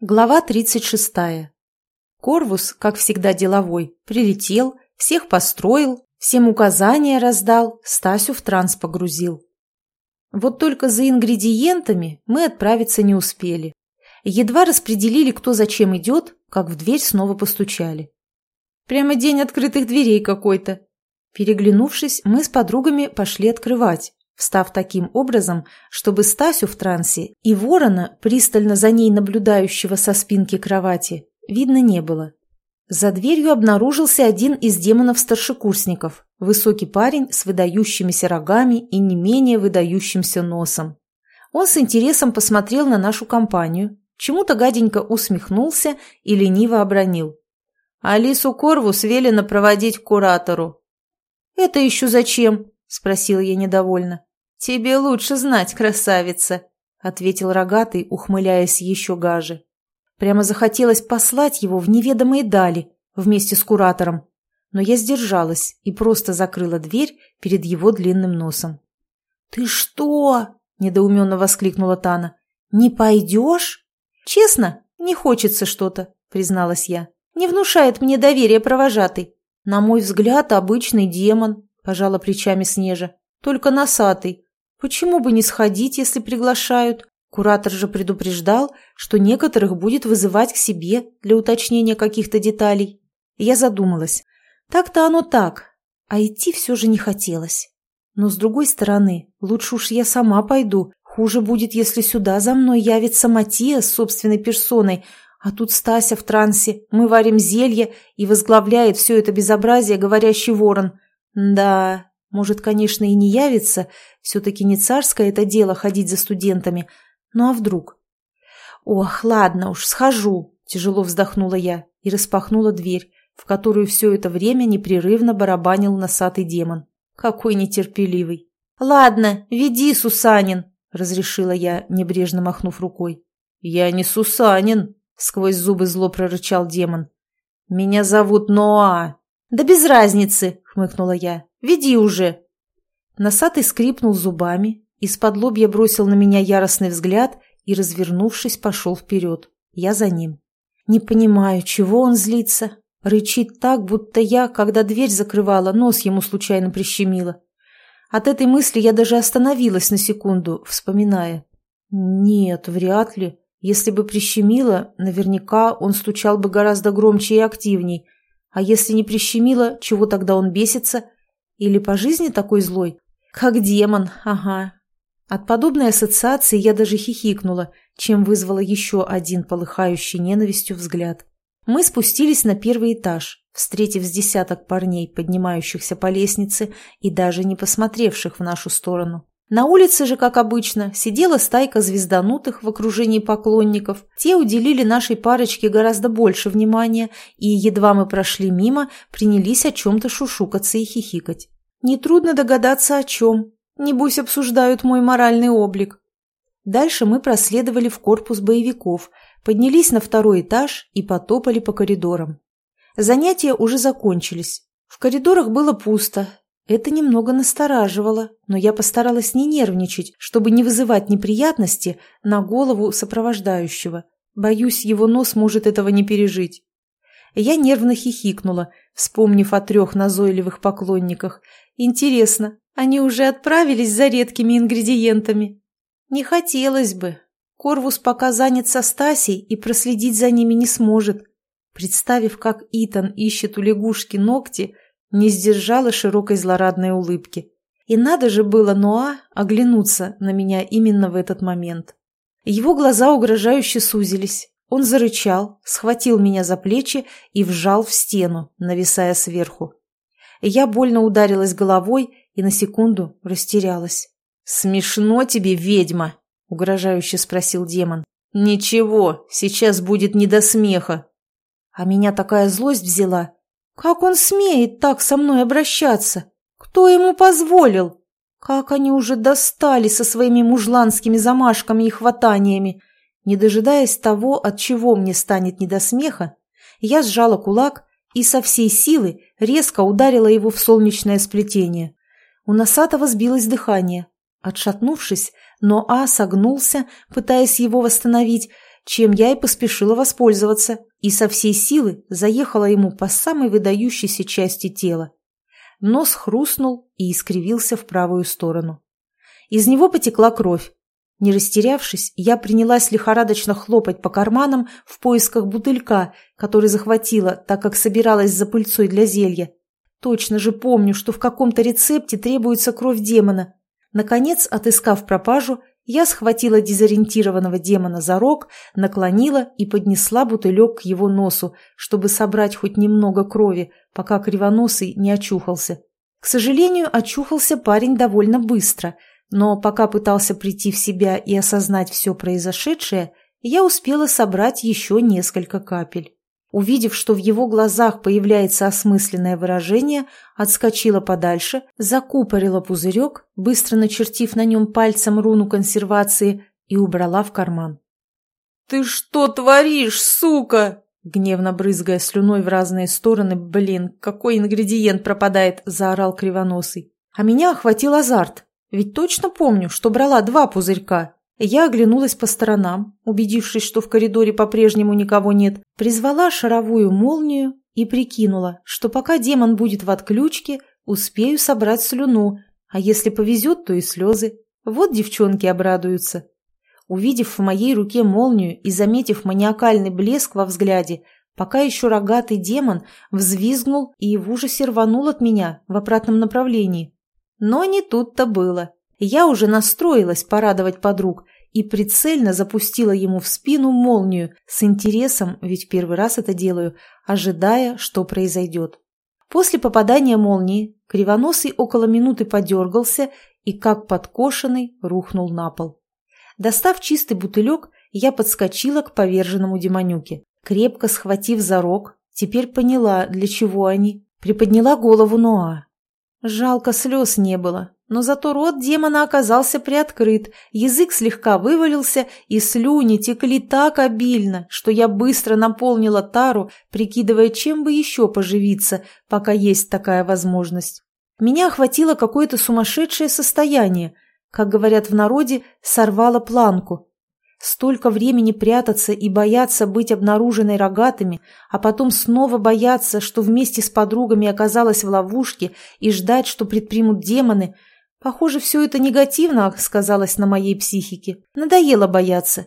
Глава 36. Корвус, как всегда деловой, прилетел, всех построил, всем указания раздал, Стасю в транс погрузил. Вот только за ингредиентами мы отправиться не успели. Едва распределили, кто зачем идет, как в дверь снова постучали. Прямо день открытых дверей какой-то. Переглянувшись, мы с подругами пошли открывать, встав таким образом, чтобы Стасю в трансе и ворона, пристально за ней наблюдающего со спинки кровати, видно не было. За дверью обнаружился один из демонов-старшекурсников, высокий парень с выдающимися рогами и не менее выдающимся носом. Он с интересом посмотрел на нашу компанию, чему-то гаденько усмехнулся и лениво обронил. «Алису Корвус велено проводить к куратору». «Это еще зачем?» – спросила я недовольно. «Тебе лучше знать, красавица», — ответил рогатый, ухмыляясь еще гаже. Прямо захотелось послать его в неведомые дали вместе с куратором, но я сдержалась и просто закрыла дверь перед его длинным носом. «Ты что?» — недоуменно воскликнула Тана. «Не пойдешь?» «Честно, не хочется что-то», — призналась я. «Не внушает мне доверия провожатый. На мой взгляд, обычный демон», — пожала плечами Снежа. «Только носатый. Почему бы не сходить, если приглашают? Куратор же предупреждал, что некоторых будет вызывать к себе для уточнения каких-то деталей. Я задумалась. Так-то оно так, а идти все же не хотелось. Но с другой стороны, лучше уж я сама пойду. Хуже будет, если сюда за мной явится Матия с собственной персоной, а тут Стася в трансе, мы варим зелье и возглавляет все это безобразие говорящий ворон. Да, может, конечно, и не явится, все-таки не царское это дело ходить за студентами. Ну а вдруг? Ох, ладно уж, схожу, тяжело вздохнула я и распахнула дверь, в которую все это время непрерывно барабанил носатый демон. Какой нетерпеливый. «Ладно, веди, Сусанин», — разрешила я, небрежно махнув рукой. «Я не Сусанин», — сквозь зубы зло прорычал демон. «Меня зовут Ноа». «Да без разницы», — хмыкнула я. Веди уже!» Носатый скрипнул зубами, из-под лобья бросил на меня яростный взгляд и, развернувшись, пошел вперед. Я за ним. Не понимаю, чего он злится. Рычит так, будто я, когда дверь закрывала, нос ему случайно прищемила. От этой мысли я даже остановилась на секунду, вспоминая. Нет, вряд ли. Если бы прищемило, наверняка он стучал бы гораздо громче и активней. А если не прищемило, чего тогда он бесится? Или по жизни такой злой? Как демон, ага. От подобной ассоциации я даже хихикнула, чем вызвала еще один полыхающий ненавистью взгляд. Мы спустились на первый этаж, встретив с десяток парней, поднимающихся по лестнице и даже не посмотревших в нашу сторону. На улице же, как обычно, сидела стайка звезданутых в окружении поклонников. Те уделили нашей парочке гораздо больше внимания, и, едва мы прошли мимо, принялись о чем-то шушукаться и хихикать. Нетрудно догадаться, о чем. Небось, обсуждают мой моральный облик. Дальше мы проследовали в корпус боевиков, поднялись на второй этаж и потопали по коридорам. Занятия уже закончились. В коридорах было пусто, это немного настораживало, но я постаралась не нервничать, чтобы не вызывать неприятности на голову сопровождающего. Боюсь, его нос может этого не пережить. Я нервно хихикнула, вспомнив о трех назойливых поклонниках. Интересно, они уже отправились за редкими ингредиентами? Не хотелось бы. Корвус пока занят со Стасей и проследить за ними не сможет. Представив, как Итан ищет у лягушки ногти, не сдержала широкой злорадной улыбки. И надо же было Ноа оглянуться на меня именно в этот момент. Его глаза угрожающе сузились. Он зарычал, схватил меня за плечи и вжал в стену, нависая сверху. Я больно ударилась головой и на секунду растерялась. «Смешно тебе, ведьма?» — угрожающе спросил демон. «Ничего, сейчас будет не до смеха». А меня такая злость взяла, как он смеет так со мной обращаться? Кто ему позволил? Как они уже достали со своими мужланскими замашками и хватаниями? Не дожидаясь того, от чего мне станет не до смеха, я сжала кулак и со всей силы резко ударила его в солнечное сплетение. У носатого сбилось дыхание. Отшатнувшись, но А согнулся, пытаясь его восстановить, чем я и поспешила воспользоваться, и со всей силы заехала ему по самой выдающейся части тела. Нос хрустнул и искривился в правую сторону. Из него потекла кровь. Не растерявшись, я принялась лихорадочно хлопать по карманам в поисках бутылька, который захватила, так как собиралась за пыльцой для зелья. Точно же помню, что в каком-то рецепте требуется кровь демона. Наконец, отыскав пропажу, я схватила дезориентированного демона за рог, наклонила и поднесла бутылек к его носу, чтобы собрать хоть немного крови, пока кривоносый не очухался. К сожалению, очухался парень довольно быстро, но пока пытался прийти в себя и осознать все произошедшее, я успела собрать еще несколько капель. Увидев, что в его глазах появляется осмысленное выражение, отскочила подальше, закупорила пузырек, быстро начертив на нем пальцем руну консервации, и убрала в карман. «Ты что творишь, сука?» Гневно брызгая слюной в разные стороны, блин, какой ингредиент пропадает, заорал кривоносый. А меня охватил азарт. Ведь точно помню, что брала два пузырька. Я оглянулась по сторонам, убедившись, что в коридоре по-прежнему никого нет, призвала шаровую молнию и прикинула, что пока демон будет в отключке, успею собрать слюну, а если повезет, то и слезы. Вот девчонки обрадуются. Увидев в моей руке молнию и заметив маниакальный блеск во взгляде, пока еще рогатый демон взвизгнул и в ужасе рванул от меня в обратном направлении. Но не тут-то было. Я уже настроилась порадовать подруг и прицельно запустила ему в спину молнию с интересом, ведь первый раз это делаю, ожидая, что произойдет. После попадания молнии кривоносый около минуты подергался и, как подкошенный, рухнул на пол. Достав чистый бутылек, я подскочила к поверженному демонюке. Крепко схватив за рог, теперь поняла, для чего они, приподняла голову Ноа. Жалко, слез не было, но зато рот демона оказался приоткрыт, язык слегка вывалился, и слюни текли так обильно, что я быстро наполнила тару, прикидывая, чем бы еще поживиться, пока есть такая возможность. Меня охватило какое-то сумасшедшее состояние, как говорят в народе, сорвало планку. Столько времени прятаться и бояться быть обнаруженной рогатыми, а потом снова бояться, что вместе с подругами оказалась в ловушке и ждать, что предпримут демоны – Похоже, все это негативно сказалось на моей психике. Надоело бояться.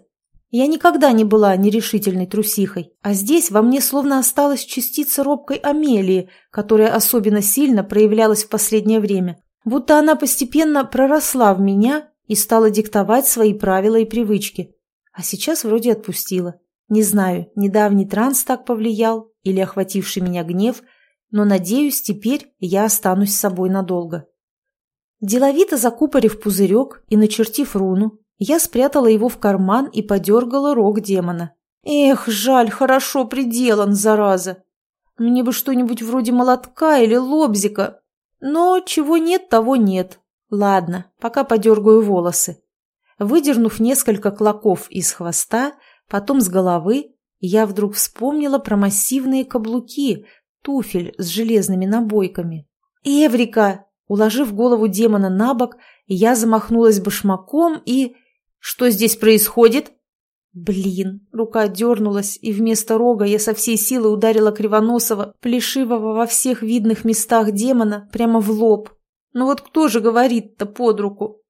Я никогда не была нерешительной трусихой, а здесь во мне словно осталась частица робкой Амелии, которая особенно сильно проявлялась в последнее время. Будто она постепенно проросла в меня и стала диктовать свои правила и привычки. А сейчас вроде отпустила. Не знаю, недавний транс так повлиял или охвативший меня гнев, но, надеюсь, теперь я останусь с собой надолго. Деловито закупорив пузырек и начертив руну, я спрятала его в карман и подергала рог демона. Эх, жаль, хорошо приделан, зараза. Мне бы что-нибудь вроде молотка или лобзика. Но чего нет, того нет. Ладно, пока подергаю волосы. Выдернув несколько клоков из хвоста, потом с головы, я вдруг вспомнила про массивные каблуки, туфель с железными набойками. «Эврика!» Уложив голову демона на бок, я замахнулась башмаком и... Что здесь происходит? Блин, рука дернулась, и вместо рога я со всей силы ударила кривоносого, плешивого во всех видных местах демона прямо в лоб. Ну вот кто же говорит-то под руку?